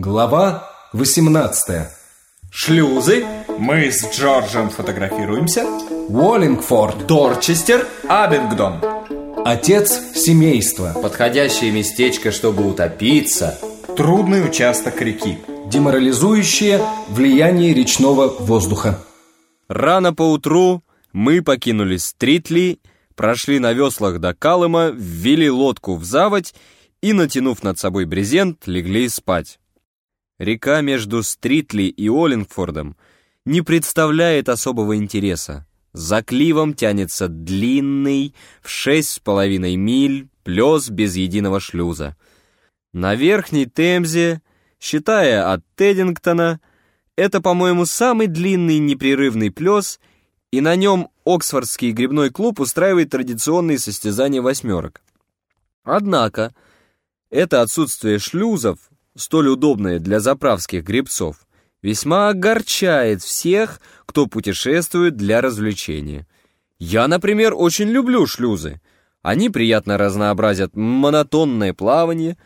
Глава 18 Шлюзы. Мы с Джорджем фотографируемся. Уоллингфорд Дорчестер. Абингдон. Отец семейства Подходящее местечко, чтобы утопиться. Трудный участок реки. Деморализующее влияние речного воздуха Рано поутру мы покинули Стритли, прошли на веслах до Калыма, ввели лодку в заводь и, натянув над собой брезент, легли спать. Река между Стритли и Оллингфордом не представляет особого интереса. За кливом тянется длинный, в шесть с половиной миль, плес без единого шлюза. На Верхней Темзе, считая от Теддингтона, это, по-моему, самый длинный непрерывный плес, и на нем Оксфордский грибной клуб устраивает традиционные состязания восьмерок. Однако, это отсутствие шлюзов, столь удобное для заправских гребцов, весьма огорчает всех, кто путешествует для развлечения. Я, например, очень люблю шлюзы. Они приятно разнообразят монотонное плавание.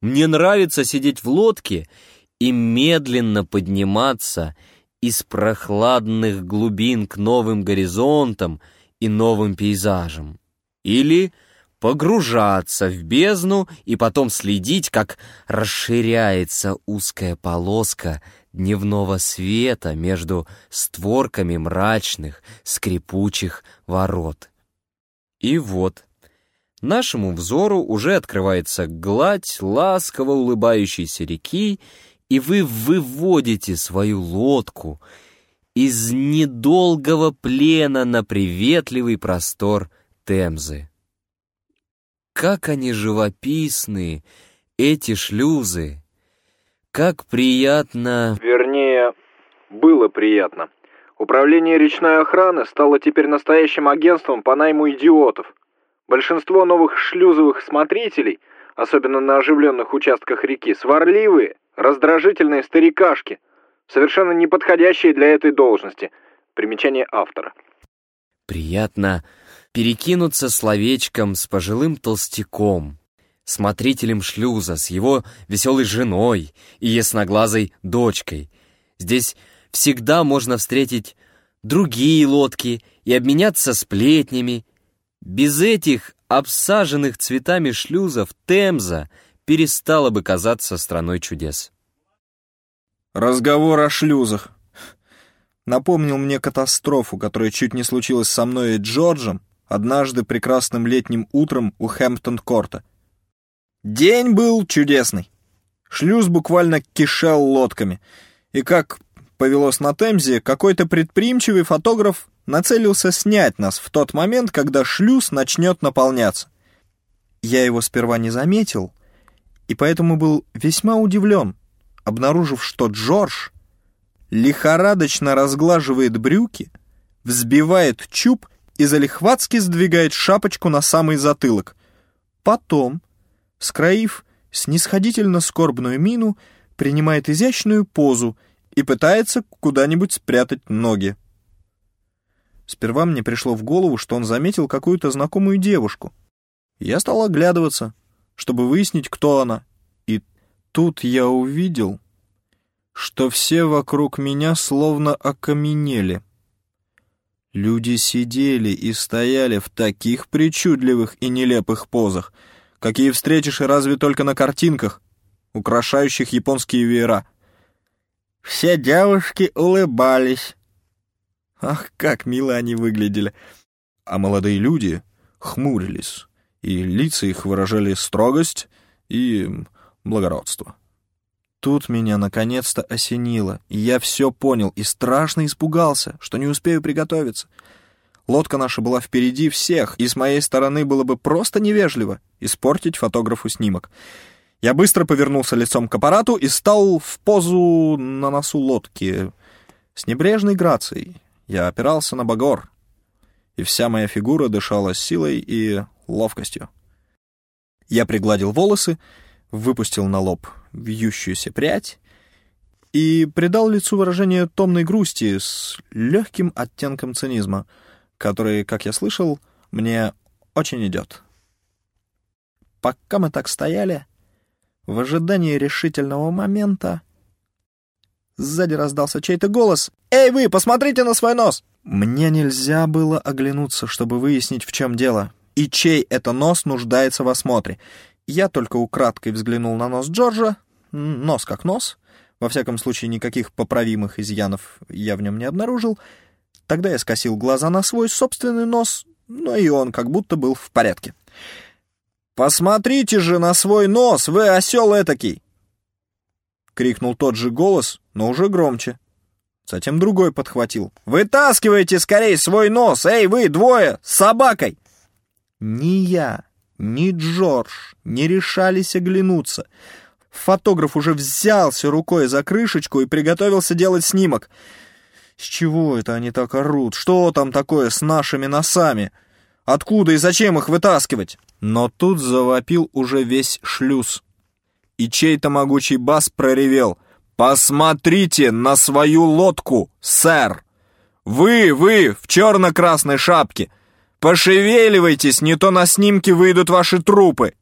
Мне нравится сидеть в лодке и медленно подниматься из прохладных глубин к новым горизонтам и новым пейзажам. Или погружаться в бездну и потом следить, как расширяется узкая полоска дневного света между створками мрачных, скрипучих ворот. И вот, нашему взору уже открывается гладь ласково улыбающейся реки, и вы выводите свою лодку из недолгого плена на приветливый простор Темзы. Как они живописны, эти шлюзы! Как приятно... Вернее, было приятно. Управление речной охраны стало теперь настоящим агентством по найму идиотов. Большинство новых шлюзовых смотрителей, особенно на оживленных участках реки, сварливые, раздражительные старикашки, совершенно не подходящие для этой должности. Примечание автора. Приятно перекинуться словечком с пожилым толстяком, смотрителем шлюза, с его веселой женой и ясноглазой дочкой. Здесь всегда можно встретить другие лодки и обменяться сплетнями. Без этих обсаженных цветами шлюзов Темза перестала бы казаться страной чудес. Разговор о шлюзах. Напомнил мне катастрофу, которая чуть не случилась со мной и Джорджем однажды прекрасным летним утром у Хэмптон-корта. День был чудесный. Шлюз буквально кишел лодками. И как повелось на Темзе, какой-то предприимчивый фотограф нацелился снять нас в тот момент, когда шлюз начнет наполняться. Я его сперва не заметил, и поэтому был весьма удивлен, обнаружив, что Джордж лихорадочно разглаживает брюки, взбивает чуб и залихватски сдвигает шапочку на самый затылок. Потом, скроив снисходительно скорбную мину, принимает изящную позу и пытается куда-нибудь спрятать ноги. Сперва мне пришло в голову, что он заметил какую-то знакомую девушку. Я стал оглядываться, чтобы выяснить, кто она. И тут я увидел, что все вокруг меня словно окаменели. Люди сидели и стояли в таких причудливых и нелепых позах, какие встретишь разве только на картинках, украшающих японские веера. Все девушки улыбались. Ах, как мило они выглядели. А молодые люди хмурились, и лица их выражали строгость и благородство. Тут меня наконец-то осенило, и я все понял и страшно испугался, что не успею приготовиться. Лодка наша была впереди всех, и с моей стороны было бы просто невежливо испортить фотографу снимок. Я быстро повернулся лицом к аппарату и стал в позу на носу лодки. С небрежной грацией я опирался на багор, и вся моя фигура дышала силой и ловкостью. Я пригладил волосы, выпустил на лоб вьющуюся прядь и придал лицу выражение томной грусти с легким оттенком цинизма, который, как я слышал, мне очень идет. Пока мы так стояли, В ожидании решительного момента сзади раздался чей-то голос. «Эй вы, посмотрите на свой нос!» Мне нельзя было оглянуться, чтобы выяснить, в чем дело. И чей это нос нуждается в осмотре. Я только украдкой взглянул на нос Джорджа. Нос как нос. Во всяком случае, никаких поправимых изъянов я в нем не обнаружил. Тогда я скосил глаза на свой собственный нос, но и он как будто был в порядке. «Посмотрите же на свой нос, вы осел этакий!» Крикнул тот же голос, но уже громче. Затем другой подхватил. «Вытаскивайте скорей свой нос! Эй, вы двое! С собакой!» Ни я, ни Джордж не решались оглянуться. Фотограф уже взялся рукой за крышечку и приготовился делать снимок. С чего это они так орут? Что там такое с нашими носами? Откуда и зачем их вытаскивать? Но тут завопил уже весь шлюз. И чей-то могучий бас проревел. «Посмотрите на свою лодку, сэр! Вы, вы, в черно-красной шапке! Пошевеливайтесь, не то на снимке выйдут ваши трупы!»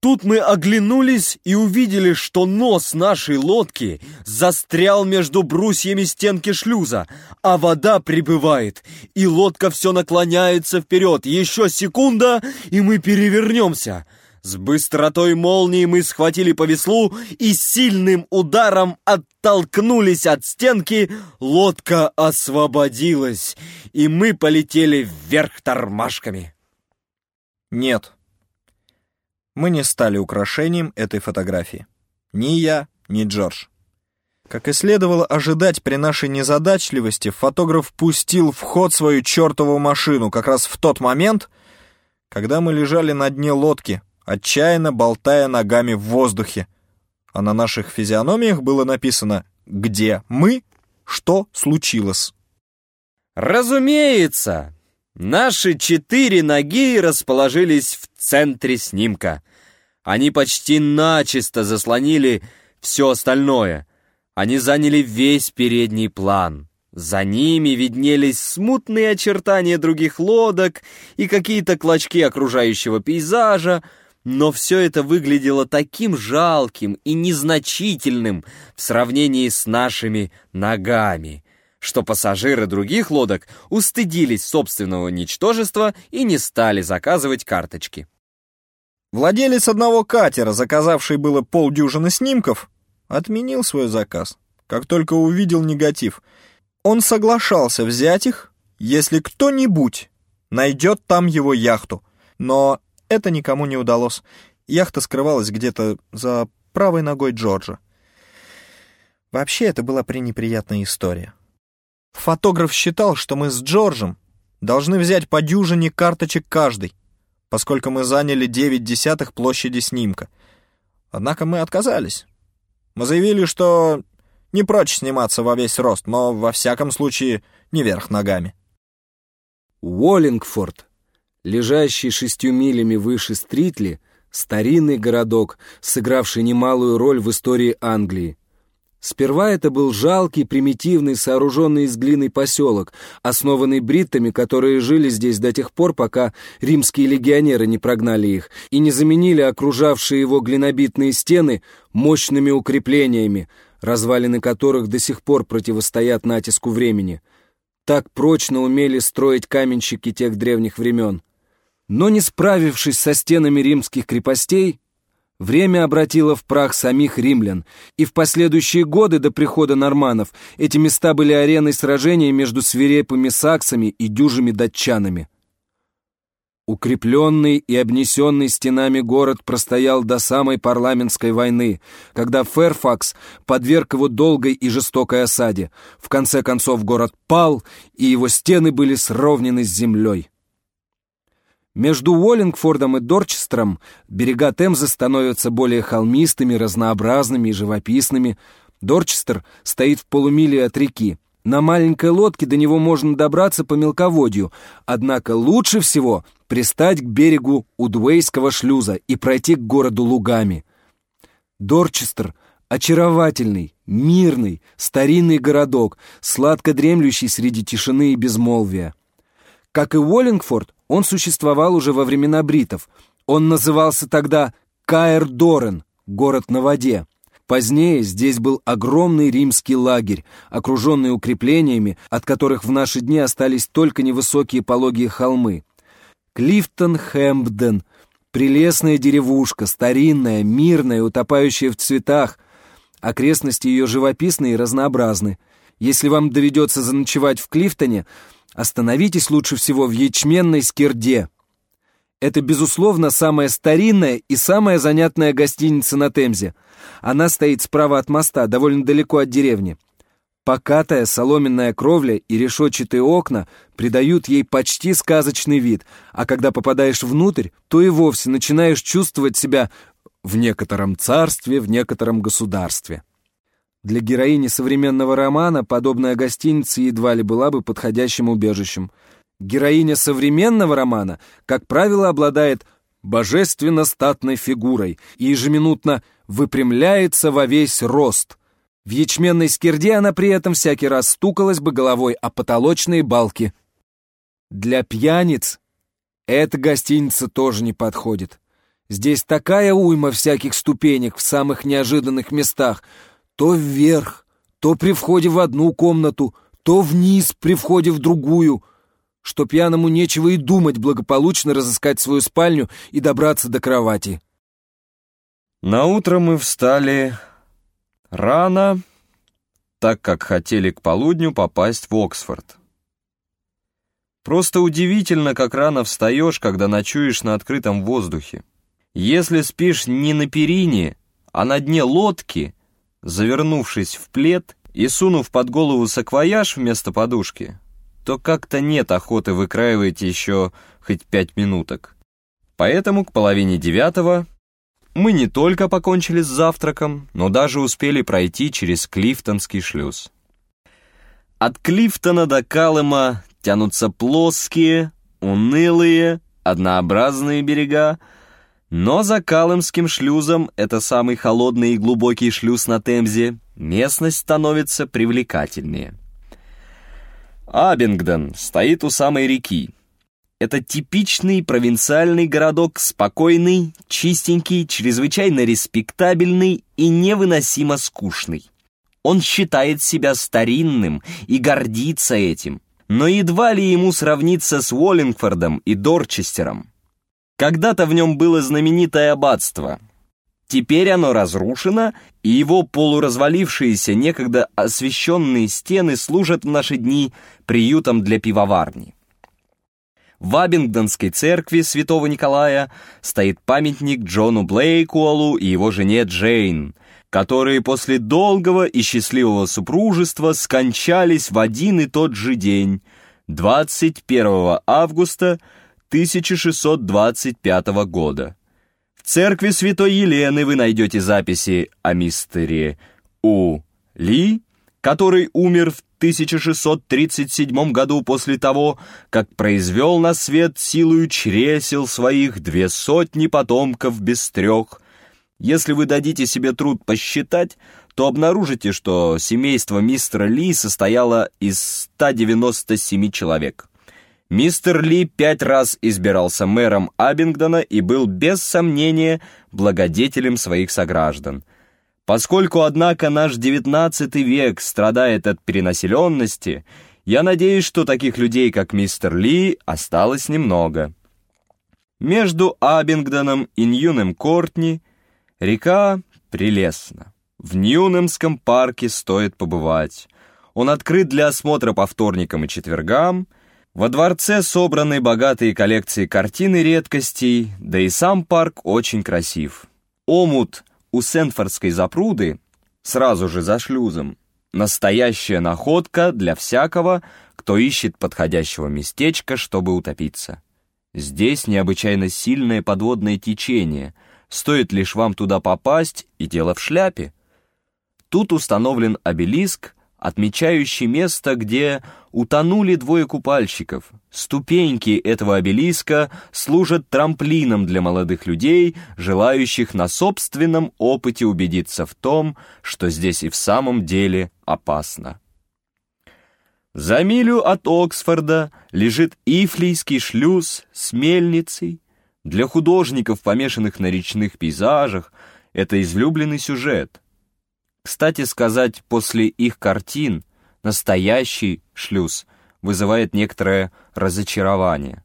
Тут мы оглянулись и увидели, что нос нашей лодки застрял между брусьями стенки шлюза, а вода прибывает, и лодка все наклоняется вперед. Еще секунда, и мы перевернемся. С быстротой молнии мы схватили по веслу и сильным ударом оттолкнулись от стенки. Лодка освободилась, и мы полетели вверх тормашками. Нет, мы не стали украшением этой фотографии. Ни я, ни Джордж. Как и следовало ожидать при нашей незадачливости, фотограф пустил в ход свою чертову машину как раз в тот момент, когда мы лежали на дне лодки, отчаянно болтая ногами в воздухе. А на наших физиономиях было написано «Где мы? Что случилось?» Разумеется, наши четыре ноги расположились в центре снимка. Они почти начисто заслонили все остальное. Они заняли весь передний план. За ними виднелись смутные очертания других лодок и какие-то клочки окружающего пейзажа, но все это выглядело таким жалким и незначительным в сравнении с нашими ногами, что пассажиры других лодок устыдились собственного ничтожества и не стали заказывать карточки. Владелец одного катера, заказавший было полдюжины снимков, отменил свой заказ, как только увидел негатив. Он соглашался взять их, если кто-нибудь найдет там его яхту, но это никому не удалось. Яхта скрывалась где-то за правой ногой Джорджа. Вообще, это была пренеприятная история. Фотограф считал, что мы с Джорджем должны взять по дюжине карточек каждый, поскольку мы заняли 9 десятых площади снимка. Однако мы отказались. Мы заявили, что не прочь сниматься во весь рост, но во всяком случае не вверх ногами. Уоллингфорд лежащий шестью милями выше Стритли, старинный городок, сыгравший немалую роль в истории Англии. Сперва это был жалкий, примитивный, сооруженный из глины поселок, основанный бриттами, которые жили здесь до тех пор, пока римские легионеры не прогнали их и не заменили окружавшие его глинобитные стены мощными укреплениями, развалины которых до сих пор противостоят натиску времени. Так прочно умели строить каменщики тех древних времен. Но не справившись со стенами римских крепостей, время обратило в прах самих римлян, и в последующие годы до прихода норманов эти места были ареной сражения между свирепыми саксами и дюжими датчанами. Укрепленный и обнесенный стенами город простоял до самой парламентской войны, когда Ферфакс подверг его долгой и жестокой осаде. В конце концов город пал, и его стены были сровнены с землей. Между Уоллингфордом и Дорчестером берега Темзы становятся более холмистыми, разнообразными и живописными. Дорчестер стоит в полумиле от реки. На маленькой лодке до него можно добраться по мелководью, однако лучше всего пристать к берегу Удвейского шлюза и пройти к городу лугами. Дорчестер — очаровательный, мирный, старинный городок, сладко дремлющий среди тишины и безмолвия. Как и Уоллингфорд, он существовал уже во времена бритов. Он назывался тогда Каэр Дорен, город на воде. Позднее здесь был огромный римский лагерь, окруженный укреплениями, от которых в наши дни остались только невысокие пологие холмы. Клифтон-Хэмпден — прелестная деревушка, старинная, мирная, утопающая в цветах. Окрестности ее живописны и разнообразны. Если вам доведется заночевать в Клифтоне, остановитесь лучше всего в ячменной скирде. Это, безусловно, самая старинная и самая занятная гостиница на Темзе. Она стоит справа от моста, довольно далеко от деревни. Покатая соломенная кровля и решетчатые окна придают ей почти сказочный вид, а когда попадаешь внутрь, то и вовсе начинаешь чувствовать себя в некотором царстве, в некотором государстве. Для героини современного романа подобная гостиница едва ли была бы подходящим убежищем – Героиня современного романа, как правило, обладает божественно статной фигурой и ежеминутно выпрямляется во весь рост. В ячменной скирде она при этом всякий раз стукалась бы головой о потолочные балки. Для пьяниц эта гостиница тоже не подходит. Здесь такая уйма всяких ступенек в самых неожиданных местах. То вверх, то при входе в одну комнату, то вниз при входе в другую — что пьяному нечего и думать благополучно разыскать свою спальню и добраться до кровати. На утро мы встали рано, так как хотели к полудню попасть в Оксфорд. Просто удивительно, как рано встаешь, когда ночуешь на открытом воздухе. Если спишь не на перине, а на дне лодки, завернувшись в плед и сунув под голову саквояж вместо подушки, то как-то нет охоты выкраивать еще хоть пять минуток. Поэтому к половине девятого мы не только покончили с завтраком, но даже успели пройти через Клифтонский шлюз. От Клифтона до Калыма тянутся плоские, унылые, однообразные берега, но за Калымским шлюзом, это самый холодный и глубокий шлюз на Темзе, местность становится привлекательнее. Абингдон стоит у самой реки. Это типичный провинциальный городок, спокойный, чистенький, чрезвычайно респектабельный и невыносимо скучный. Он считает себя старинным и гордится этим, но едва ли ему сравниться с Уоллингфордом и Дорчестером. Когда-то в нем было знаменитое аббатство, Теперь оно разрушено, и его полуразвалившиеся, некогда освещенные стены служат в наши дни приютом для пивоварни. В Абингдонской церкви святого Николая стоит памятник Джону Блейкуолу и его жене Джейн, которые после долгого и счастливого супружества скончались в один и тот же день, 21 августа 1625 года церкви Святой Елены вы найдете записи о мистере У. Ли, который умер в 1637 году после того, как произвел на свет силою чресел своих две сотни потомков без трех. Если вы дадите себе труд посчитать, то обнаружите, что семейство мистера Ли состояло из 197 человек. Мистер Ли пять раз избирался мэром Абингдона и был без сомнения благодетелем своих сограждан. Поскольку, однако, наш девятнадцатый век страдает от перенаселенности, я надеюсь, что таких людей, как мистер Ли, осталось немного. Между Абингдоном и Ньюнем Кортни река прелестна. В Ньюнемском парке стоит побывать. Он открыт для осмотра по вторникам и четвергам, во дворце собраны богатые коллекции картин и редкостей, да и сам парк очень красив. Омут у Сенфордской запруды, сразу же за шлюзом, настоящая находка для всякого, кто ищет подходящего местечка, чтобы утопиться. Здесь необычайно сильное подводное течение, стоит лишь вам туда попасть, и дело в шляпе. Тут установлен обелиск, отмечающий место, где утонули двое купальщиков. Ступеньки этого обелиска служат трамплином для молодых людей, желающих на собственном опыте убедиться в том, что здесь и в самом деле опасно. За милю от Оксфорда лежит Ифлийский шлюз с мельницей. Для художников, помешанных на речных пейзажах, это излюбленный сюжет. Кстати сказать, после их картин настоящий шлюз вызывает некоторое разочарование.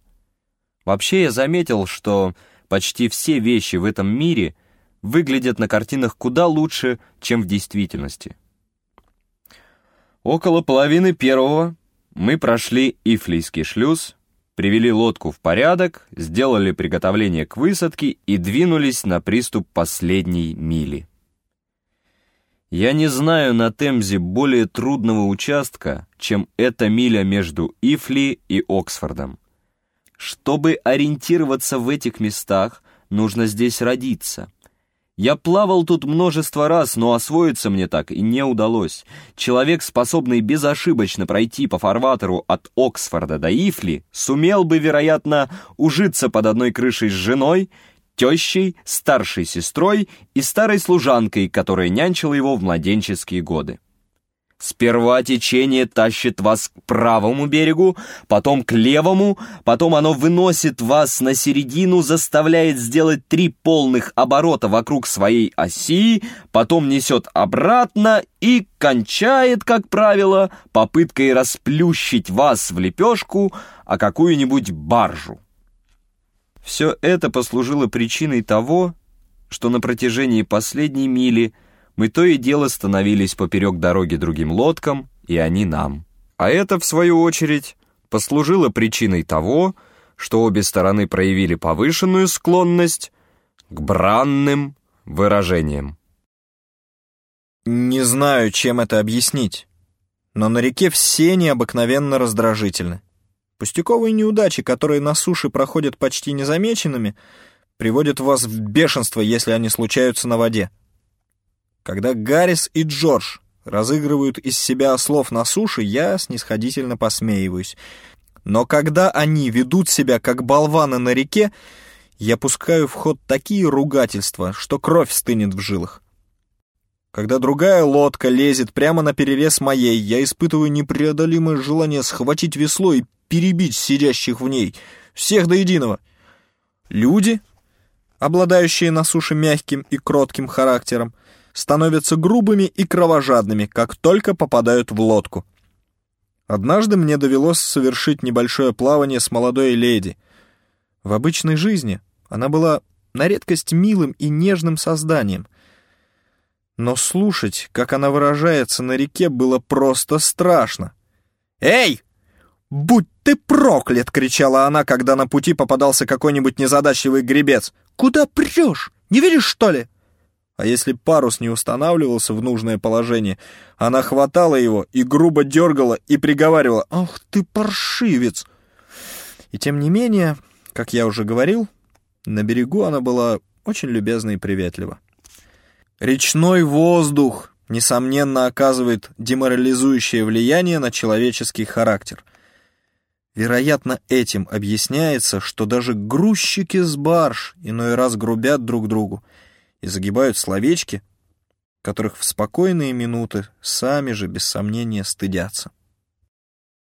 Вообще я заметил, что почти все вещи в этом мире выглядят на картинах куда лучше, чем в действительности. Около половины первого мы прошли Ифлийский шлюз, привели лодку в порядок, сделали приготовление к высадке и двинулись на приступ последней мили. Я не знаю на Темзе более трудного участка, чем эта миля между Ифли и Оксфордом. Чтобы ориентироваться в этих местах, нужно здесь родиться. Я плавал тут множество раз, но освоиться мне так и не удалось. Человек, способный безошибочно пройти по фарватеру от Оксфорда до Ифли, сумел бы, вероятно, ужиться под одной крышей с женой, тещей, старшей сестрой и старой служанкой, которая нянчила его в младенческие годы. Сперва течение тащит вас к правому берегу, потом к левому, потом оно выносит вас на середину, заставляет сделать три полных оборота вокруг своей оси, потом несет обратно и кончает, как правило, попыткой расплющить вас в лепешку, а какую-нибудь баржу. Все это послужило причиной того, что на протяжении последней мили – мы то и дело становились поперек дороги другим лодкам, и они нам. А это, в свою очередь, послужило причиной того, что обе стороны проявили повышенную склонность к бранным выражениям. Не знаю, чем это объяснить, но на реке все необыкновенно раздражительны. Пустяковые неудачи, которые на суше проходят почти незамеченными, приводят вас в бешенство, если они случаются на воде. Когда Гаррис и Джордж разыгрывают из себя ослов на суше, я снисходительно посмеиваюсь. Но когда они ведут себя как болваны на реке, я пускаю в ход такие ругательства, что кровь стынет в жилах. Когда другая лодка лезет прямо на перерез моей, я испытываю непреодолимое желание схватить весло и перебить сидящих в ней, всех до единого. Люди, обладающие на суше мягким и кротким характером, становятся грубыми и кровожадными, как только попадают в лодку. Однажды мне довелось совершить небольшое плавание с молодой леди. В обычной жизни она была на редкость милым и нежным созданием. Но слушать, как она выражается на реке, было просто страшно. «Эй! Будь ты проклят!» — кричала она, когда на пути попадался какой-нибудь незадачливый гребец. «Куда прешь? Не видишь, что ли?» А если парус не устанавливался в нужное положение, она хватала его и грубо дергала и приговаривала «Ах ты паршивец!». И тем не менее, как я уже говорил, на берегу она была очень любезна и приветлива. Речной воздух, несомненно, оказывает деморализующее влияние на человеческий характер. Вероятно, этим объясняется, что даже грузчики с барж иной раз грубят друг другу, и загибают словечки, которых в спокойные минуты сами же без сомнения стыдятся.